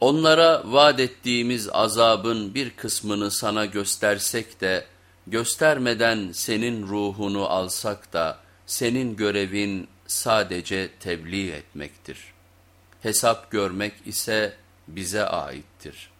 Onlara vaat ettiğimiz azabın bir kısmını sana göstersek de, göstermeden senin ruhunu alsak da, senin görevin sadece tebliğ etmektir. Hesap görmek ise bize aittir.''